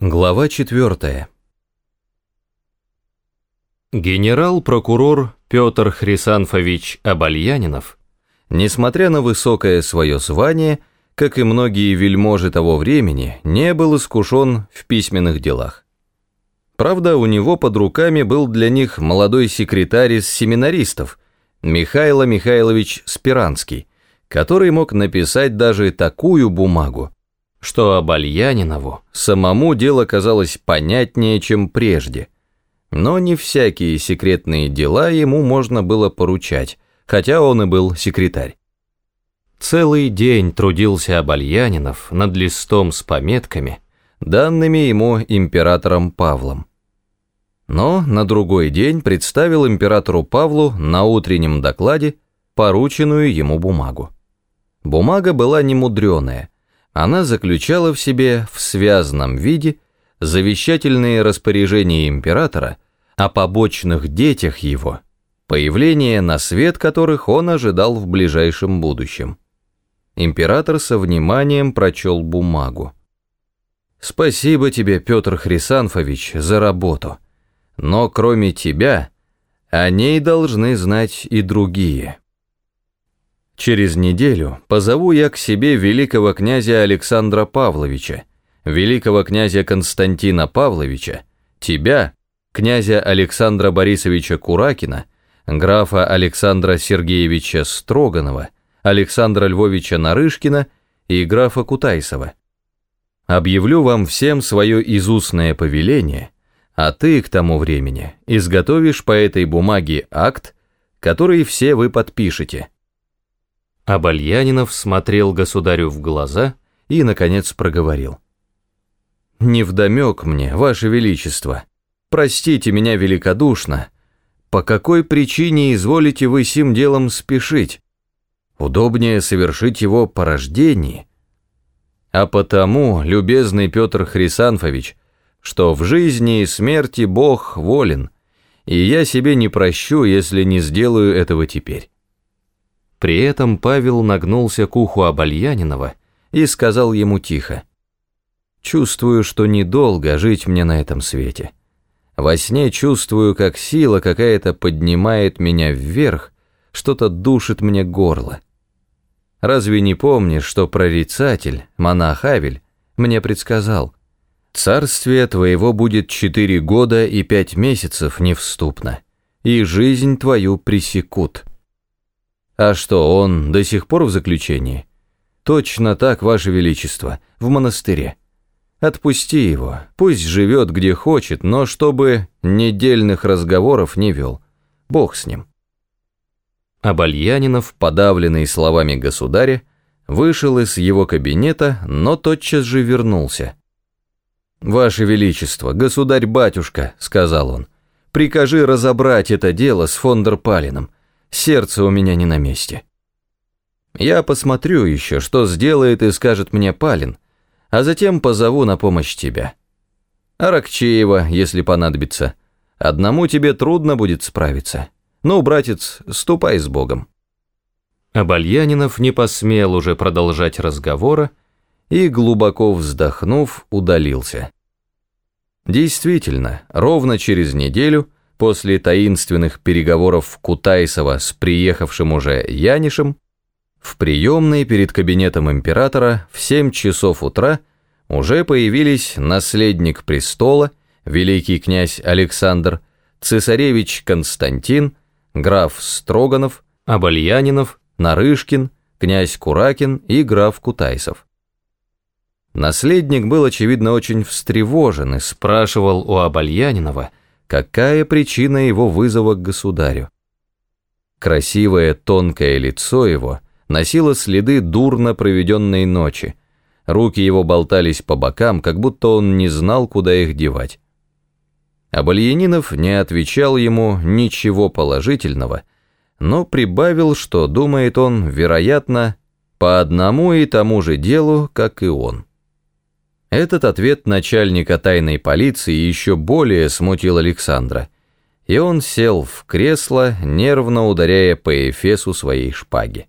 Глава 4. Генерал-прокурор Петр Хрисанфович Абальянинов, несмотря на высокое свое звание, как и многие вельможи того времени, не был искушен в письменных делах. Правда, у него под руками был для них молодой секретарь из семинаристов, Михайло Михайлович Спиранский, который мог написать даже такую бумагу, что Абальянинову самому дело казалось понятнее, чем прежде. Но не всякие секретные дела ему можно было поручать, хотя он и был секретарь. Целый день трудился Абальянинов над листом с пометками, данными ему императором Павлом. Но на другой день представил императору Павлу на утреннем докладе порученную ему бумагу. Бумага была немудреная – она заключала в себе в связанном виде завещательные распоряжения императора о побочных детях его, появление на свет которых он ожидал в ближайшем будущем. Император со вниманием прочел бумагу. «Спасибо тебе, Петр Хрисанфович, за работу, но кроме тебя о ней должны знать и другие». Через неделю позову я к себе великого князя Александра Павловича, великого князя Константина Павловича, тебя, князя Александра Борисовича Куракина, графа Александра Сергеевича Строганова, Александра Львовича Нарышкина и графа Кутайсова. Объявлю вам всем свое изустное повеление, а ты к тому времени изготовишь по этой бумаге акт, который все вы подпишете. Абальянинов смотрел государю в глаза и, наконец, проговорил. «Невдомек мне, Ваше Величество, простите меня великодушно, по какой причине изволите вы сим делом спешить? Удобнее совершить его по рождении. А потому, любезный Петр Хрисанфович, что в жизни и смерти Бог волен, и я себе не прощу, если не сделаю этого теперь». При этом Павел нагнулся к уху Абальянинова и сказал ему тихо. «Чувствую, что недолго жить мне на этом свете. Во сне чувствую, как сила какая-то поднимает меня вверх, что-то душит мне горло. Разве не помнишь, что прорицатель, монах Авель, мне предсказал, «Царствие твоего будет четыре года и пять месяцев невступно, и жизнь твою пресекут». А что, он до сих пор в заключении? Точно так, Ваше Величество, в монастыре. Отпусти его, пусть живет где хочет, но чтобы недельных разговоров не вел. Бог с ним. Абальянинов, подавленный словами государя, вышел из его кабинета, но тотчас же вернулся. «Ваше Величество, государь-батюшка», — сказал он, — «прикажи разобрать это дело с Фондерпалином сердце у меня не на месте. Я посмотрю еще, что сделает и скажет мне Палин, а затем позову на помощь тебя. Аракчеева, если понадобится. Одному тебе трудно будет справиться. Ну, братец, ступай с Богом». Абальянинов не посмел уже продолжать разговора и, глубоко вздохнув, удалился. Действительно, ровно через неделю – После таинственных переговоров Кутайсова с приехавшим уже Янишем, в приемной перед кабинетом императора в 7 часов утра уже появились наследник престола, великий князь Александр, цесаревич Константин, граф Строганов, Абальянинов, Нарышкин, князь Куракин и граф Кутайсов. Наследник был, очевидно, очень встревожен и спрашивал у Абальянинова, какая причина его вызова к государю. Красивое тонкое лицо его носило следы дурно проведенной ночи, руки его болтались по бокам, как будто он не знал, куда их девать. Абальянинов не отвечал ему ничего положительного, но прибавил, что думает он, вероятно, по одному и тому же делу, как и он. Этот ответ начальника тайной полиции еще более смутил Александра, и он сел в кресло, нервно ударяя по эфесу своей шпаги.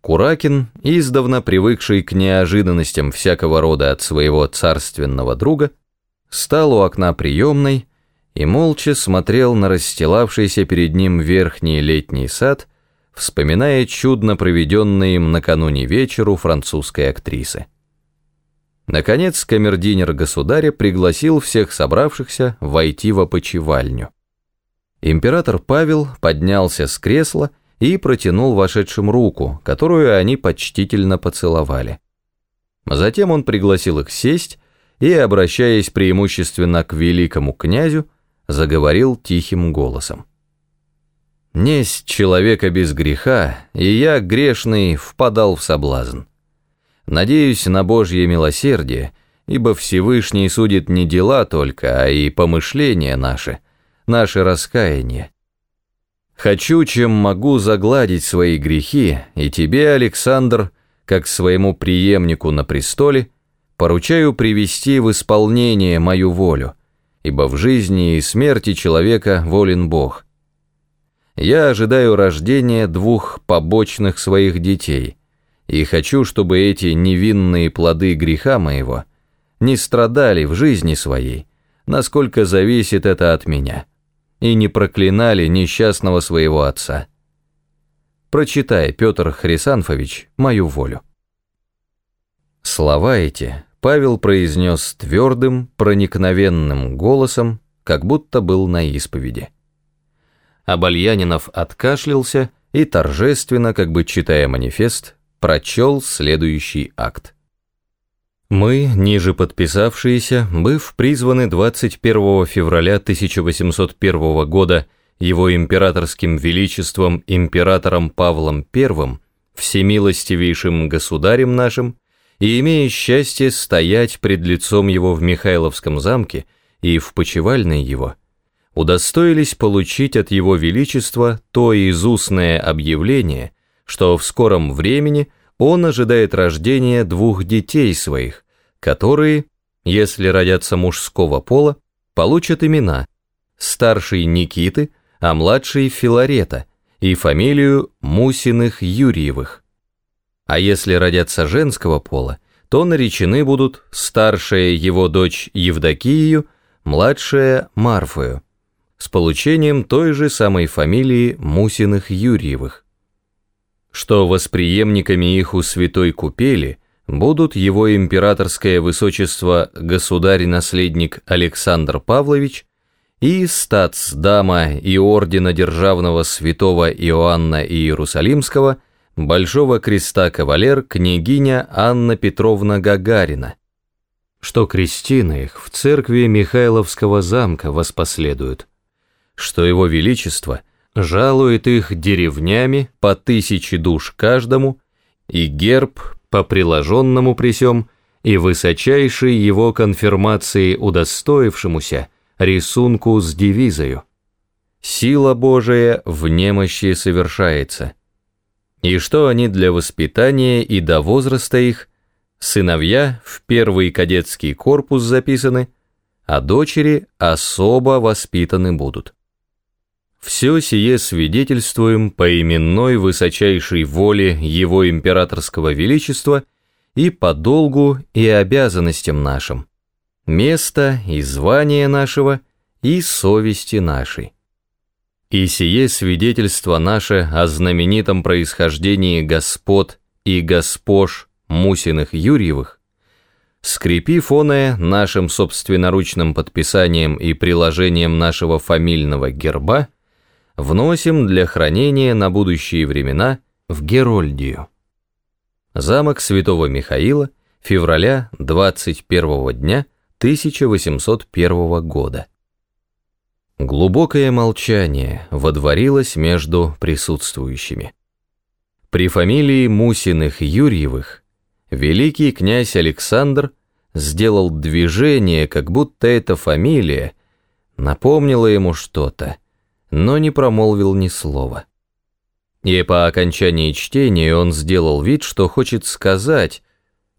Куракин, издавна привыкший к неожиданностям всякого рода от своего царственного друга, стал у окна приемной и молча смотрел на расстилавшийся перед ним верхний летний сад, вспоминая чудно проведенный им накануне вечер у французской актрисы. Наконец камердинер государя пригласил всех собравшихся войти в опочивальню. Император Павел поднялся с кресла и протянул вошедшим руку, которую они почтительно поцеловали. Затем он пригласил их сесть и, обращаясь преимущественно к великому князю, заговорил тихим голосом. «Несть человека без греха, и я, грешный, впадал в соблазн. Надеюсь на Божье милосердие, ибо Всевышний судит не дела только, а и помышления наши, наши раскаяния. Хочу, чем могу, загладить свои грехи, и тебе, Александр, как своему преемнику на престоле, поручаю привести в исполнение мою волю, ибо в жизни и смерти человека волен Бог. Я ожидаю рождения двух побочных своих детей – и хочу, чтобы эти невинные плоды греха моего не страдали в жизни своей, насколько зависит это от меня, и не проклинали несчастного своего отца. Прочитай, Петр Хрисанфович, мою волю. Слова эти Павел произнес твердым, проникновенным голосом, как будто был на исповеди. Абальянинов откашлялся и торжественно, как бы читая манифест, прочел следующий акт. Мы, ниже подписавшиеся, быв призваны 21 февраля 1801 года его императорским величеством императором Павлом I, всемилостивейшим государем нашим, и имея счастье стоять пред лицом его в Михайловском замке и в почевальной его, удостоились получить от его величества то изустное объявление, что в скором времени он ожидает рождения двух детей своих, которые, если родятся мужского пола, получат имена старший Никиты, а младший Филарета и фамилию Мусиных Юрьевых. А если родятся женского пола, то наречены будут старшая его дочь Евдокию, младшая Марфою, с получением той же самой фамилии Мусиных Юрьевых что восприемниками их у святой купели будут его императорское высочество государь-наследник Александр Павлович и статс-дама и ордена державного святого Иоанна Иерусалимского Большого креста кавалер княгиня Анна Петровна Гагарина, что крестины их в церкви Михайловского замка воспоследуют, что его величество – жалует их деревнями по тысяче душ каждому, и герб по приложенному присем, и высочайшей его конфирмации удостоившемуся рисунку с девизою. Сила Божия в немощи совершается. И что они для воспитания и до возраста их, сыновья в первый кадетский корпус записаны, а дочери особо воспитаны будут. Все сие свидетельствуем по именной высочайшей воле Его Императорского Величества и по долгу и обязанностям нашим, место и звание нашего и совести нашей. И сие свидетельство наше о знаменитом происхождении господ и госпож Мусиных Юрьевых, скрепив оное нашим собственноручным подписанием и приложением нашего фамильного герба, вносим для хранения на будущие времена в Герольдию. Замок Святого Михаила, февраля 21 дня 1801 года. Глубокое молчание водворилось между присутствующими. При фамилии Мусиных Юрьевых великий князь Александр сделал движение, как будто эта фамилия напомнила ему что-то но не промолвил ни слова. И по окончании чтения он сделал вид, что хочет сказать,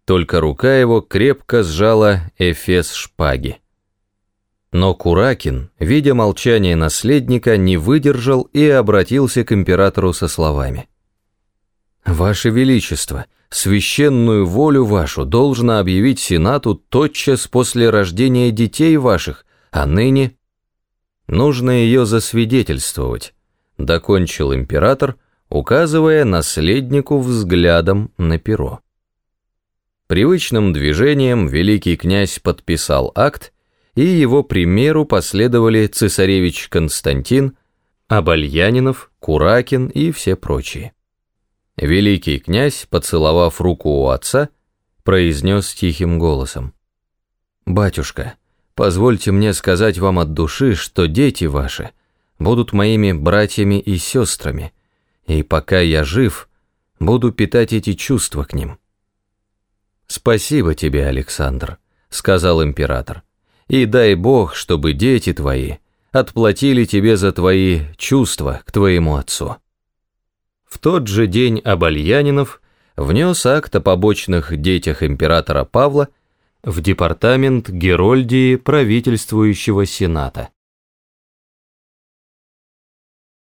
только рука его крепко сжала эфес шпаги. Но Куракин, видя молчание наследника, не выдержал и обратился к императору со словами. «Ваше Величество, священную волю вашу должно объявить Сенату тотчас после рождения детей ваших, а ныне...» «Нужно ее засвидетельствовать», — докончил император, указывая наследнику взглядом на перо. Привычным движением великий князь подписал акт, и его примеру последовали цесаревич Константин, Абальянинов, Куракин и все прочие. Великий князь, поцеловав руку у отца, произнес тихим голосом. «Батюшка, позвольте мне сказать вам от души, что дети ваши будут моими братьями и сестрами, и пока я жив, буду питать эти чувства к ним». «Спасибо тебе, Александр», — сказал император и дай Бог, чтобы дети твои отплатили тебе за твои чувства к твоему отцу». В тот же день Абальянинов внес акт о побочных детях императора Павла в департамент Герольдии правительствующего Сената.